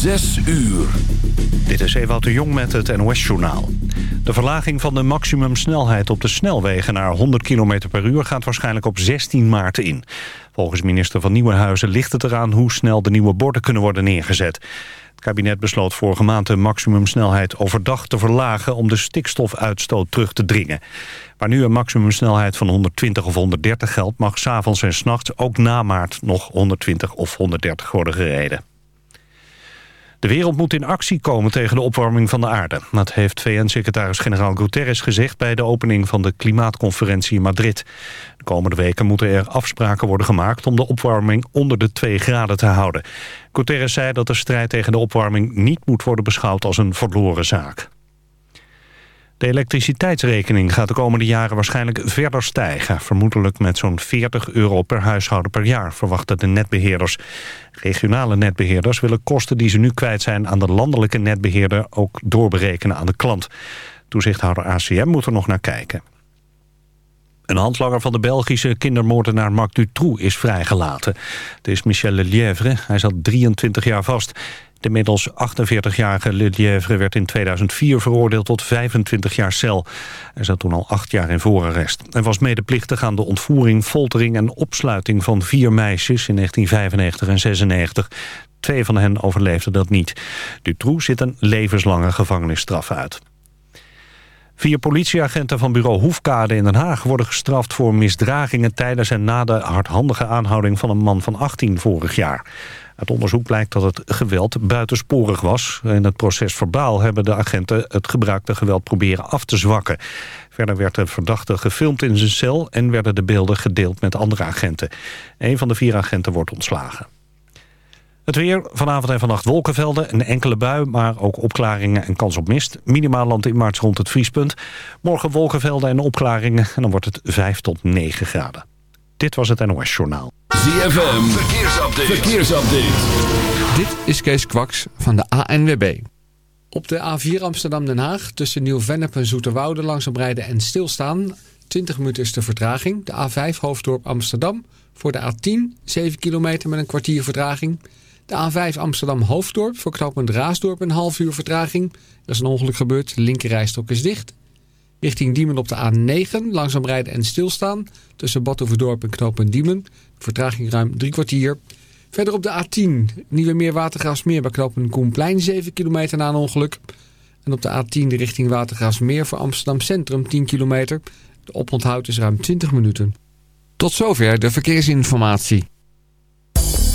Zes uur. Dit is Ewout de Jong met het NOS-journaal. De verlaging van de maximumsnelheid op de snelwegen naar 100 km per uur gaat waarschijnlijk op 16 maart in. Volgens minister van Nieuwenhuizen ligt het eraan hoe snel de nieuwe borden kunnen worden neergezet. Het kabinet besloot vorige maand de maximumsnelheid overdag te verlagen om de stikstofuitstoot terug te dringen. Waar nu een maximumsnelheid van 120 of 130 geldt, mag s'avonds en s'nachts ook na maart nog 120 of 130 worden gereden. De wereld moet in actie komen tegen de opwarming van de aarde. Dat heeft VN-secretaris-generaal Guterres gezegd... bij de opening van de klimaatconferentie in Madrid. De komende weken moeten er afspraken worden gemaakt... om de opwarming onder de 2 graden te houden. Guterres zei dat de strijd tegen de opwarming... niet moet worden beschouwd als een verloren zaak. De elektriciteitsrekening gaat de komende jaren waarschijnlijk verder stijgen. Vermoedelijk met zo'n 40 euro per huishouden per jaar, verwachten de netbeheerders. Regionale netbeheerders willen kosten die ze nu kwijt zijn aan de landelijke netbeheerder ook doorberekenen aan de klant. Toezichthouder ACM moet er nog naar kijken. Een handlanger van de Belgische kindermoordenaar Marc Dutroux is vrijgelaten. Het is Michel Lelièvre, hij zat 23 jaar vast. De inmiddels 48-jarige Lelièvre werd in 2004 veroordeeld tot 25 jaar cel. Hij zat toen al acht jaar in voorarrest. En was medeplichtig aan de ontvoering, foltering en opsluiting van vier meisjes in 1995 en 96. Twee van hen overleefden dat niet. Dutroux zit een levenslange gevangenisstraf uit. Vier politieagenten van bureau Hoefkade in Den Haag worden gestraft voor misdragingen tijdens en na de hardhandige aanhouding van een man van 18 vorig jaar. Uit onderzoek blijkt dat het geweld buitensporig was. In het proces verbaal hebben de agenten het gebruikte geweld proberen af te zwakken. Verder werd de verdachte gefilmd in zijn cel en werden de beelden gedeeld met andere agenten. Een van de vier agenten wordt ontslagen. Het weer, vanavond en vannacht wolkenvelden, een enkele bui... maar ook opklaringen en kans op mist. Minimaal land in maart rond het vriespunt. Morgen wolkenvelden en opklaringen en dan wordt het 5 tot 9 graden. Dit was het NOS Journaal. ZFM, verkeersupdate. verkeersupdate. Dit is Kees Kwaks van de ANWB. Op de A4 Amsterdam-Den Haag tussen Nieuw-Vennep en Zoeterwoude langzaam rijden en stilstaan. 20 minuten is de vertraging. De A5 Hoofddorp Amsterdam voor de A10 7 kilometer met een kwartier vertraging. De A5 Amsterdam-Hoofddorp voor knooppunt Raasdorp een half uur vertraging. Er is een ongeluk gebeurd, de linkerrijstok is dicht. Richting Diemen op de A9, langzaam rijden en stilstaan. Tussen Badhoevedorp en knooppunt Diemen. Vertraging ruim drie kwartier. Verder op de A10, Nieuwe Meer Watergraafsmeer bij knooppunt Koenplein. 7 kilometer na een ongeluk. En op de A10 de richting Watergraafsmeer voor Amsterdam Centrum 10 kilometer. De oponthoud is ruim 20 minuten. Tot zover de verkeersinformatie.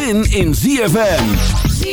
zin in ZFM.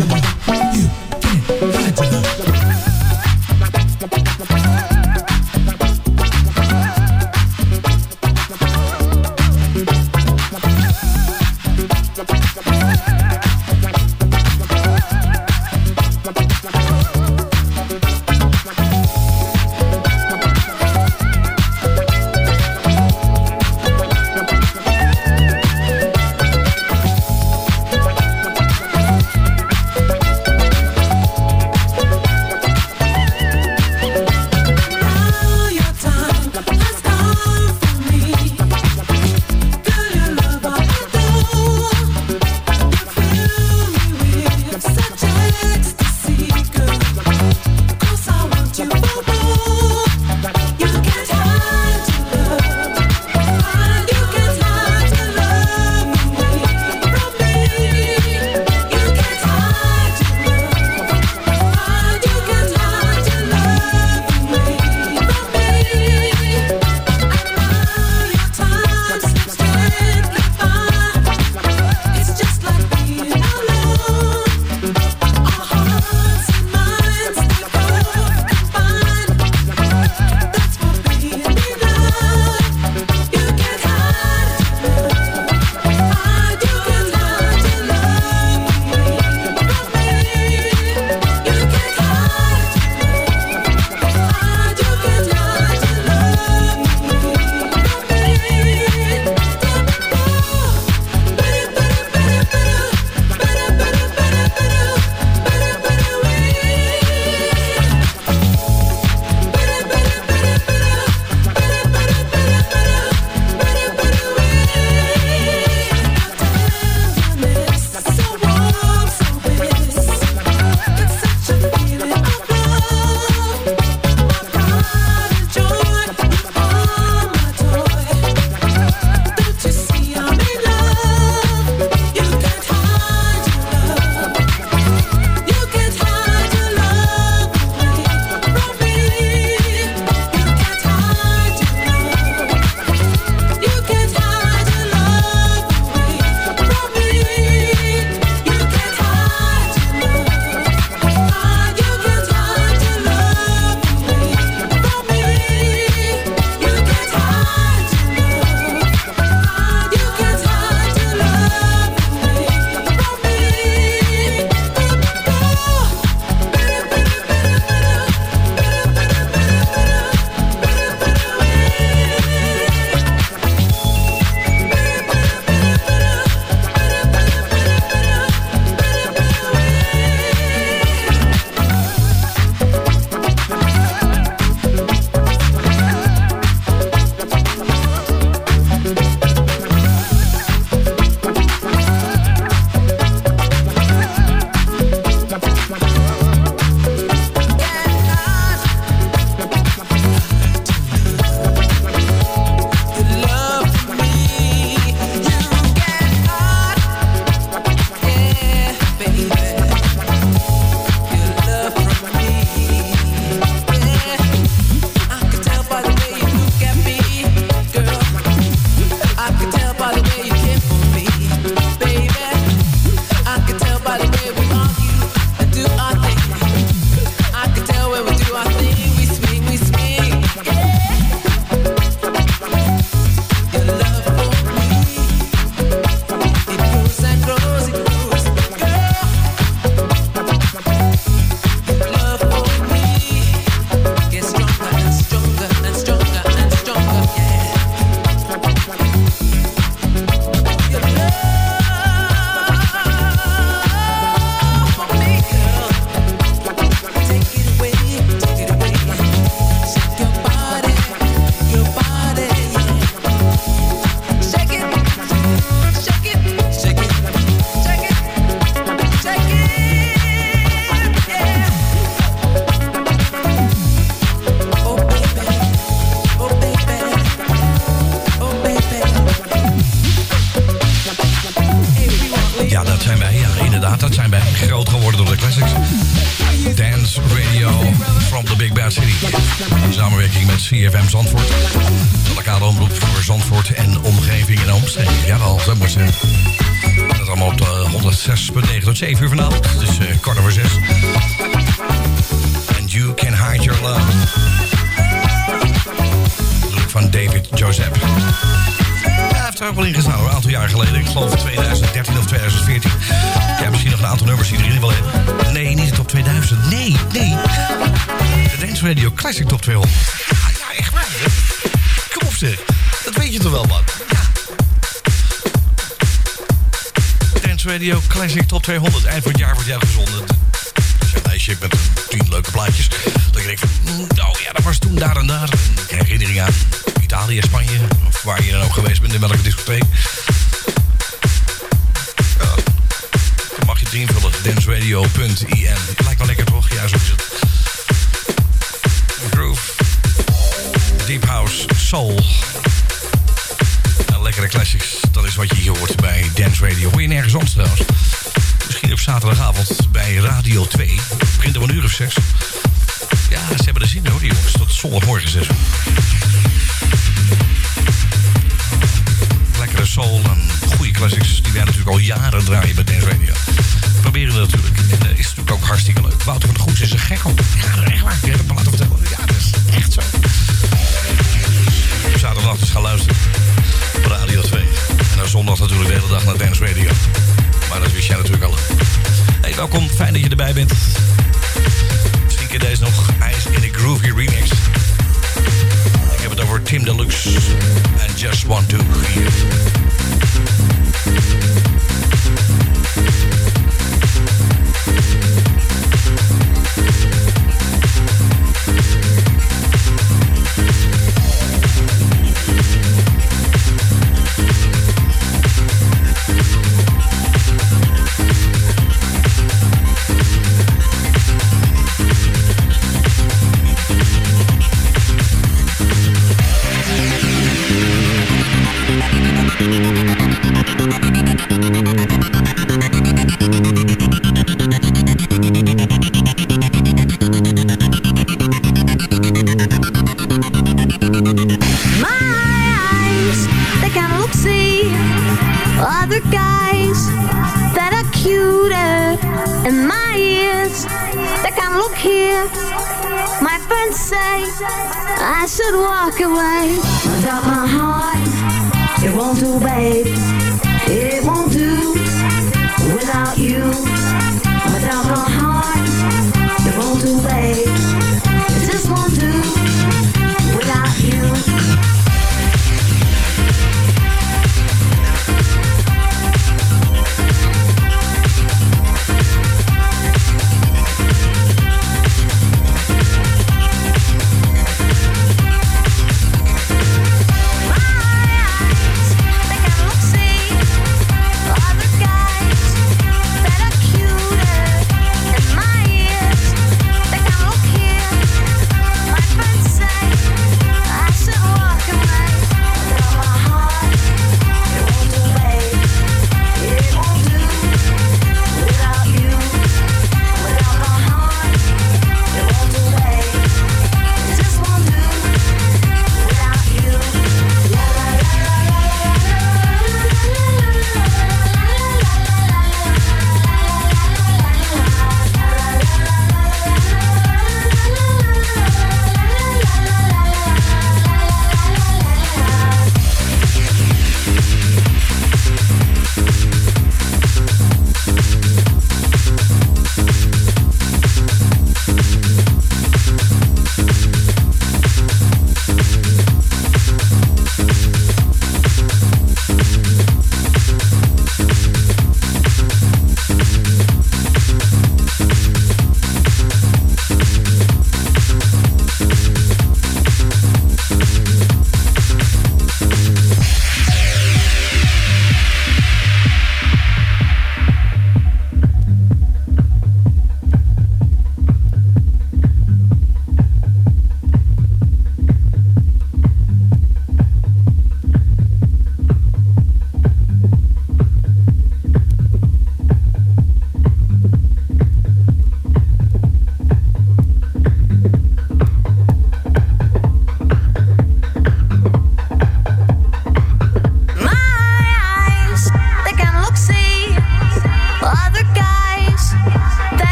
to me. You Italië, Spanje. Of waar je dan ook geweest bent, in welke discotheek. Ja. Dan mag je het invullen. danceradio.in. Lijkt wel lekker toch? Ja, zo is het. Groove. Deep House. Soul. Nou, lekkere classics. Dat is wat je hier hoort bij Dance Radio. Hoor je nergens anders trouwens. Misschien op zaterdagavond bij Radio 2. Het begint om een uur of zes. Ja, ze hebben er zin in hoor, die jongens. Tot zondagmorgen zes uur. Lekkere soul en goede classics die wij natuurlijk al jaren draaien bij Dance Radio. We proberen dat natuurlijk. En dat is natuurlijk ook hartstikke leuk. Wouter van de Goes is een gek op. Ja, echt waar. Ik heb het me laten vertellen. Ja, dat is echt zo. Zaterdag dus gaan luisteren. Op Radio 2. En dan zondag natuurlijk de hele dag naar Dance Radio. Maar dat wist jij natuurlijk al. Hey, welkom. Fijn dat je erbij bent. Misschien keer deze nog. IJs in de Groovy Remix. Ik heb het over Tim Deluxe. Just Want To. And my ears, they of look here. My friends say I should walk away. Without my heart, it won't do, babe. It won't do without you. Without my heart, it won't do, babe.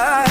side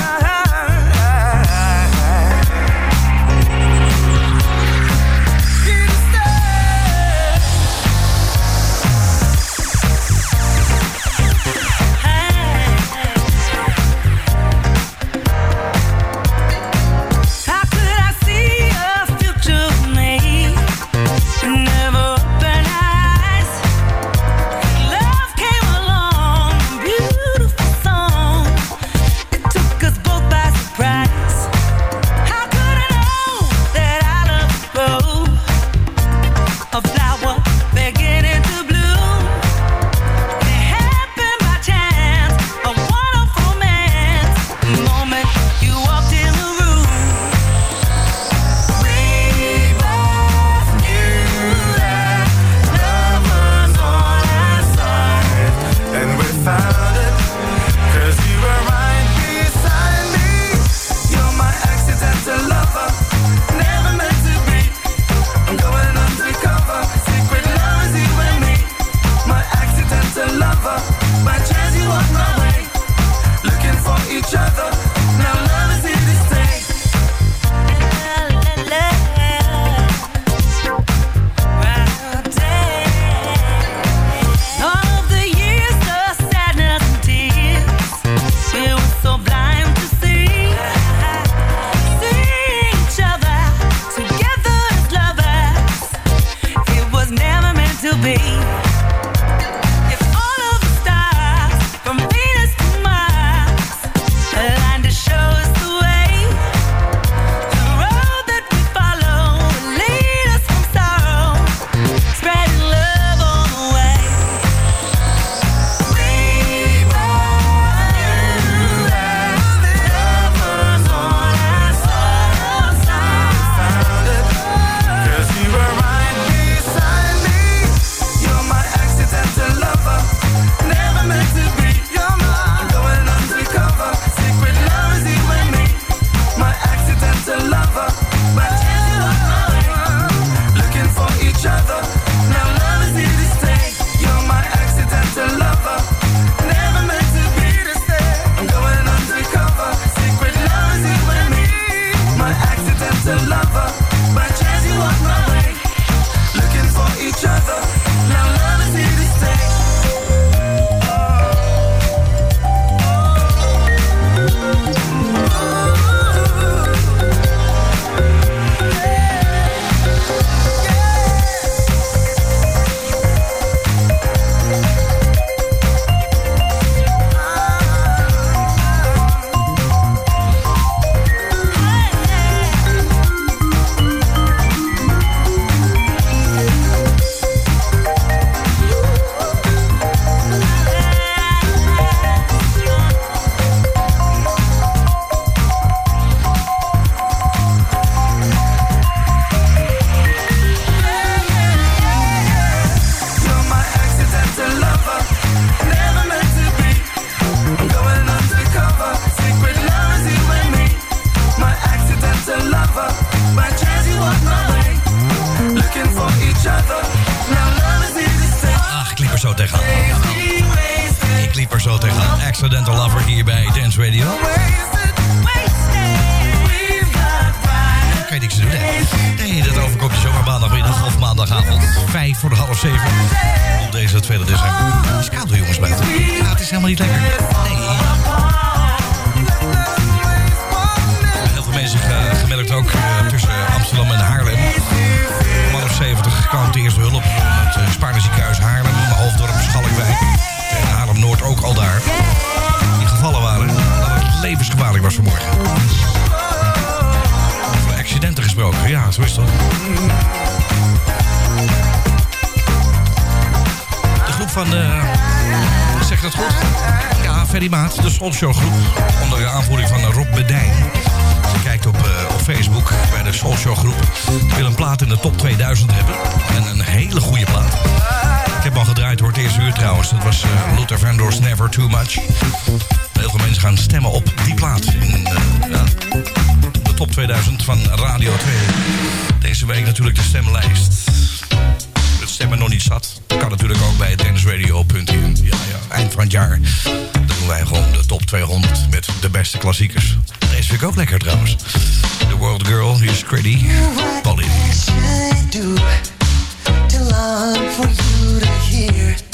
bij Dance Radio. Kan je niks aan doen? Nee, dat overkomt je zomaar maandagmiddag of maandagavond. Vijf voor de half zeven. Op deze tweede december. Het is koud, jongens, buiten. Ja, het is helemaal niet lekker. Nee. Mensen ge- gemerkt ook eh, tussen Amsterdam en Haarlem. Om half 70 kwam de eerste hulp van het uh, Spaarneziekenhuis Haarlem, Hoofddorp, Schalkwijk en Haarlem-Noord ook al daar. Die gevallen waren dat het levensgevaarlijk was vanmorgen. Over accidenten gesproken, ja, zo is dat. De groep van, eh zeg ik dat goed? Ja, Ferry Maat, de Soulshow groep. Onder aanvoering van Rob Bedijn. Kijkt op, eh, op Facebook bij de Soulshow groep. Die wil een plaat in de top 2000 hebben. En een hele goede plaat. Ik heb al gedraaid hoor, het eerste uur trouwens. Dat was eh, Luther Vandross Never Too Much. Heel veel mensen gaan stemmen op die plaat. In eh, ja, de top 2000 van Radio 2. Deze week natuurlijk de stemlijst. Het stemmen nog niet zat. Kan natuurlijk ook bij tennisradio.in. Ja, ja, eind van het jaar. Doen wij gewoon de top 200 met de beste klassiekers. Deze vind ik ook lekker trouwens. The World Girl, is to long for you to hear?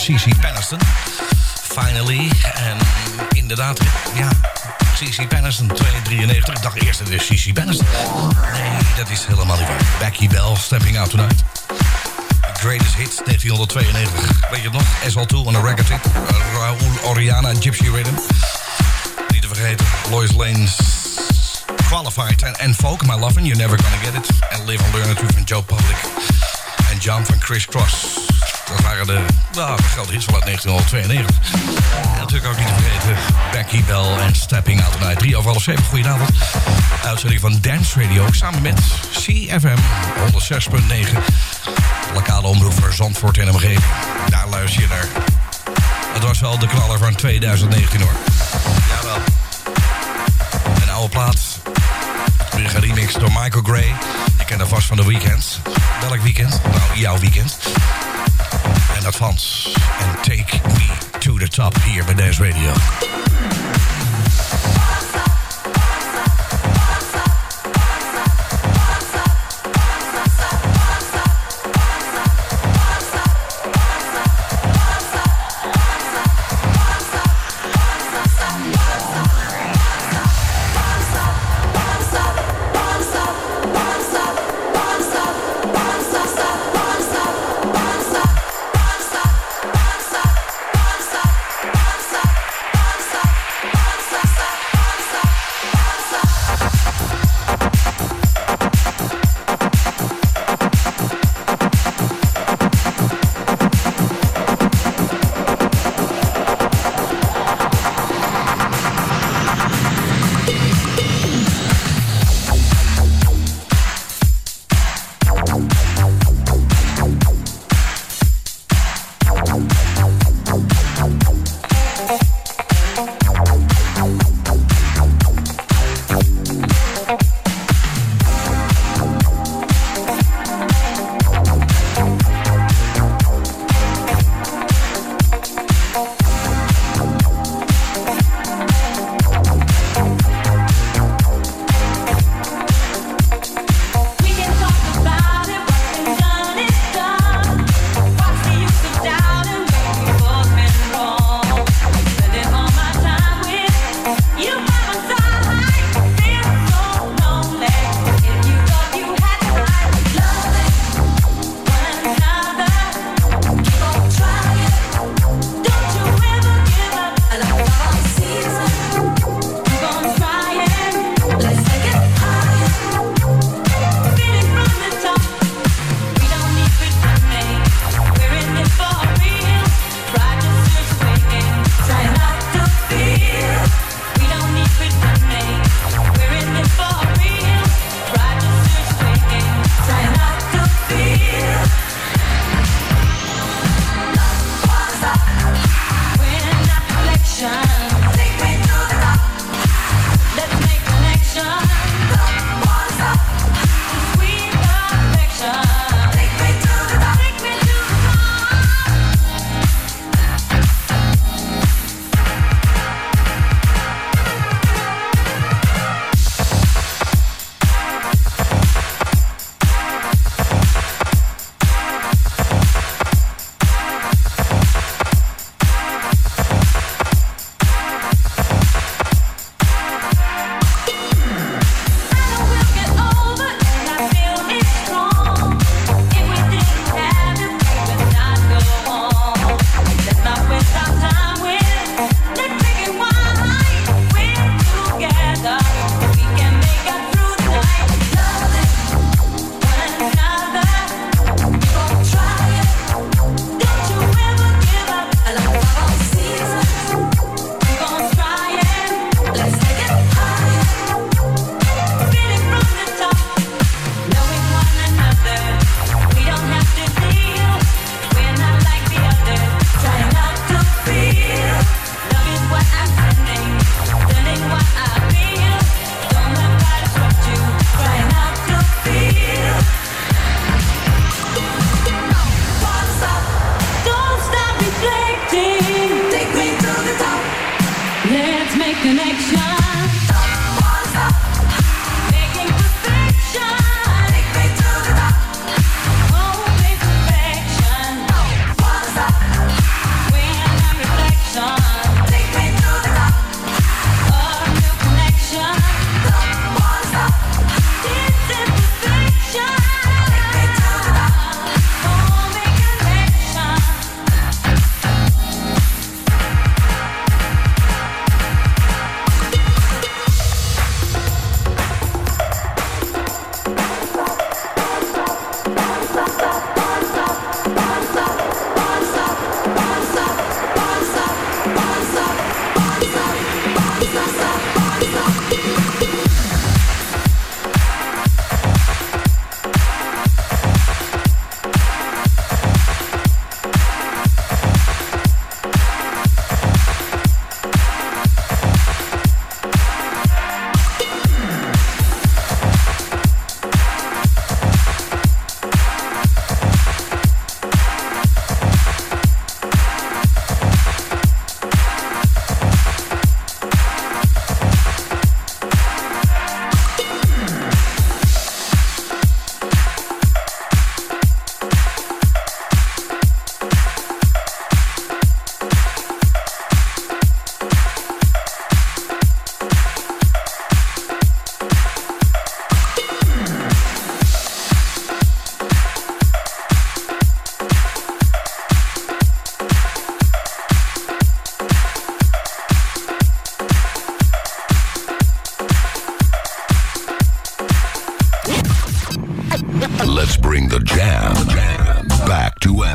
CC Penniston. Finally. En inderdaad, ja, CC Penniston, 293. Ik dacht eerst dat is Penniston. Nee, dat is helemaal niet waar. Becky Bell, Stepping Out Tonight. Greatest Hits 1992. Weet je het nog? SL2 on a record hit. Eh, Raoul Oriana, Gypsy Rhythm. Niet te vergeten, Lois Lane. Qualified en, Folk, My loving, You're Never Gonna Get It. And Live and Learn it van Joe Public. And Jump van Chris Cross. Dat waren de, nou, grote hits vanuit 1992. En natuurlijk ook niet te vergeten Becky Bell en Stepping Out Tonight. 3 over half 7, goedenavond. Uitzending van Dance Radio samen met CFM 106.9. Lokale omroep voor Zandvoort en omgeving. Daar luister je naar. Het was wel de knaller van 2019 hoor. Jawel. Een oude plaat. Weer geremixed door Michael Gray. Je kent haar vast van de weekend. Welk weekend? Nou, jouw weekend. En dat Frans. En Take Me To The Top hier bij Dance Radio.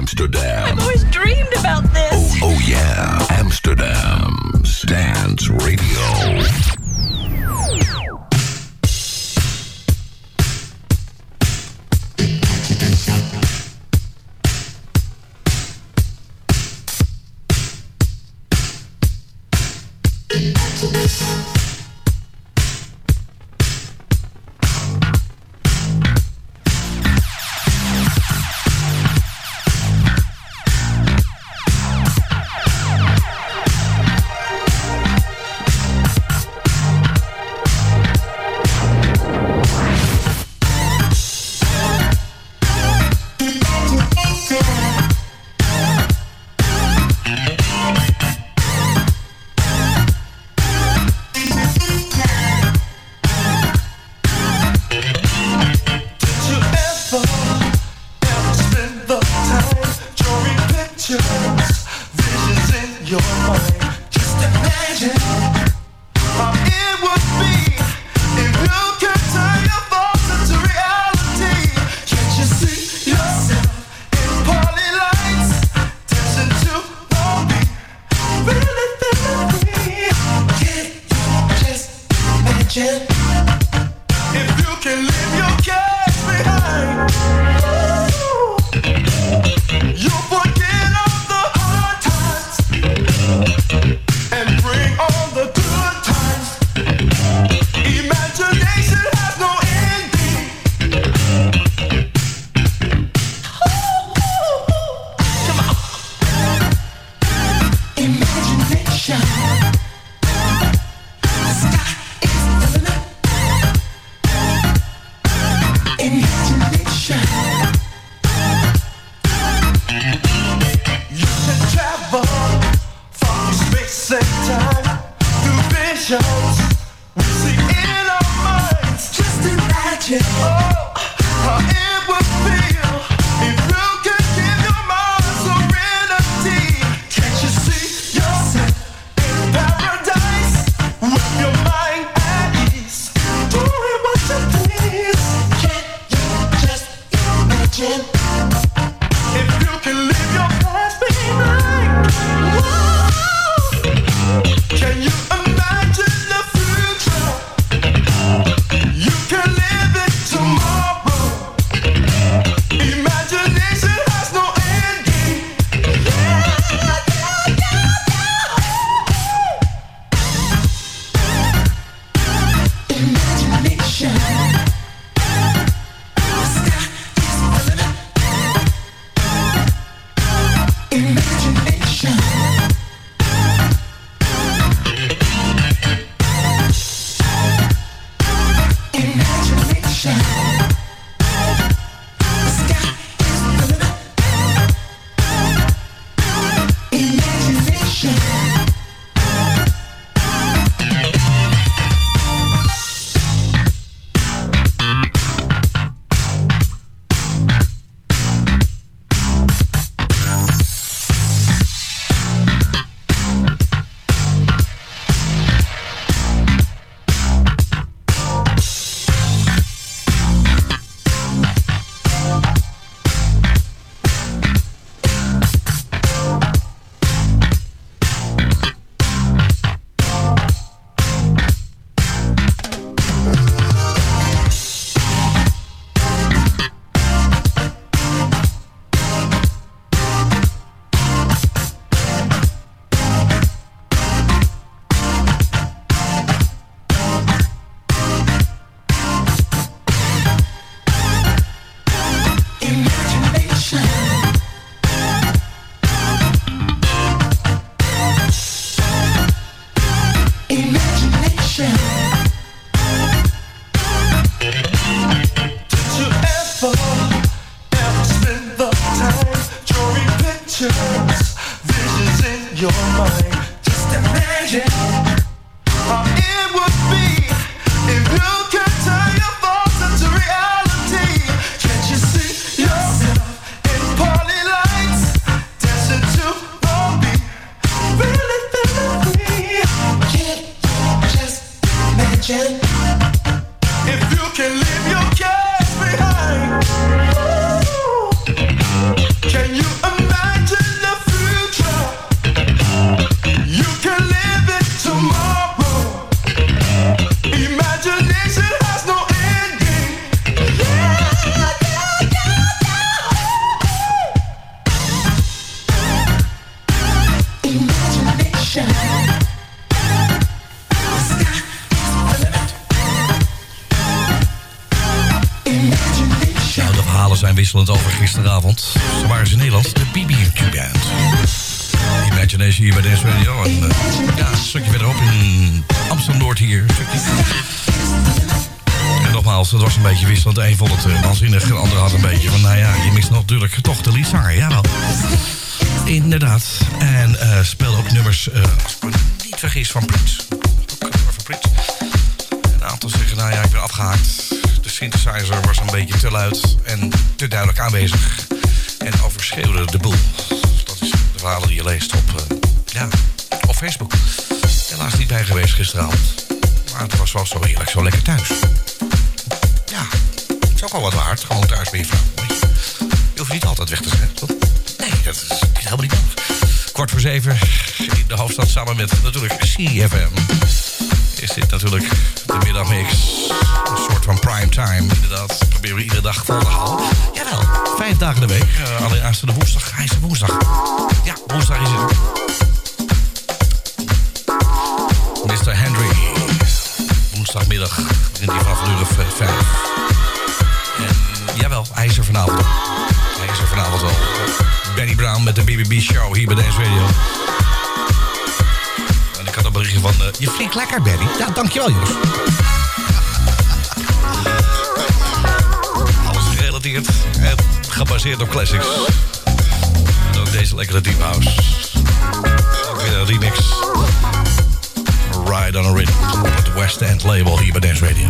Amsterdam. Zijn wisselend over gisteravond. Ze waren ze in Nederland, de BB&Q Band. Imagination hier bij Dance Radio. En, eh, ja, een stukje verderop in Amsterdam-Noord hier. En nogmaals, het was een beetje wisselend. Een vond het eh, waanzinnig, de ander had een beetje van... nou ja, je mist natuurlijk toch de liedzanger, jawel. Inderdaad. En eh, speelde ook nummers, als ik me niet vergis, van Prince. Ook van Prince. Een aantal zeggen, nou ja, ik ben afgehaakt. De synthesizer was een beetje te luid en te duidelijk aanwezig. En overschreeuwde de boel. Dat is de verhalen die je leest op, eh, ja, op Facebook. Helaas niet bij geweest gisteravond. Maar het was wel zo heerlijk, zo lekker thuis. Ja, het is ook wel wat waard. Gewoon thuis bij je vrouw. Je hoeft niet altijd weg te zijn, toch? Nee, dat is helemaal niet nodig. Kwart voor zeven in de hoofdstad samen met natuurlijk CFM. Is dit natuurlijk de middagmix. Een soort van prime time, inderdaad. Proberen we iedere dag vol te houden. Jawel, vijf dagen de week. Uh, alleen aanstaande woensdag. Hij is woensdag. Ja, woensdag is het. Mr. Henry. Woensdagmiddag begint hij vanaf uur eh, vijf. En jawel, hij is er vanavond. Hij is er vanavond wel. Benny Brown met de BBB Show hier bij deze radio. Ik had een berichtje van... eh, je vliegt lekker, Benny. Ja, dankjewel, jongens. Alles gerelateerd en gebaseerd op classics. En ook deze lekkere deep house. Ook weer een remix. Ride on a Rhythm op het West End label hier bij Dance Radio.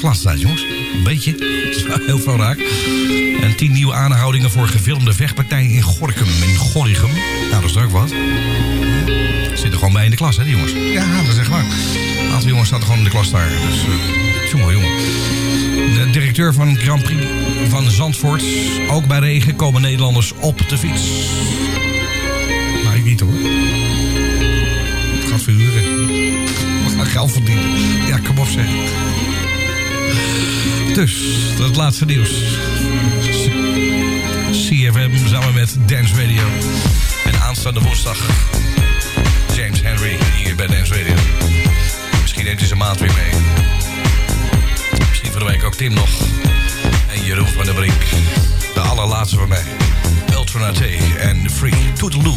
Raak jongens. Een beetje. Het is wel heel veel raak. En tien nieuwe aanhoudingen voor gefilmde vechtpartijen in Gorkum. In Gorinchem. Nou, dat is ook wat. Zitten gewoon bij in de klas, hè, die jongens. Ja, dat is echt waar. Een aantal jongens zaten gewoon in de klas daar. Dus, eh, jongen, jongen. De directeur van Grand Prix van Zandvoort. Ook bij regen komen Nederlanders op de fiets. Maar ik niet hoor. Het gaat verhuren. We gaan geld verdienen. Ja, kom op zeg. Dus, dat laatste nieuws. C- Samen met Dance Radio. En aanstaande woensdag James Henry hier bij Dance Radio. Misschien neemt hij zijn maat weer mee. Misschien van de week ook Tim nog. En Jeroen van der Brink. De allerlaatste van mij. Ultra T en Free Toedeloe.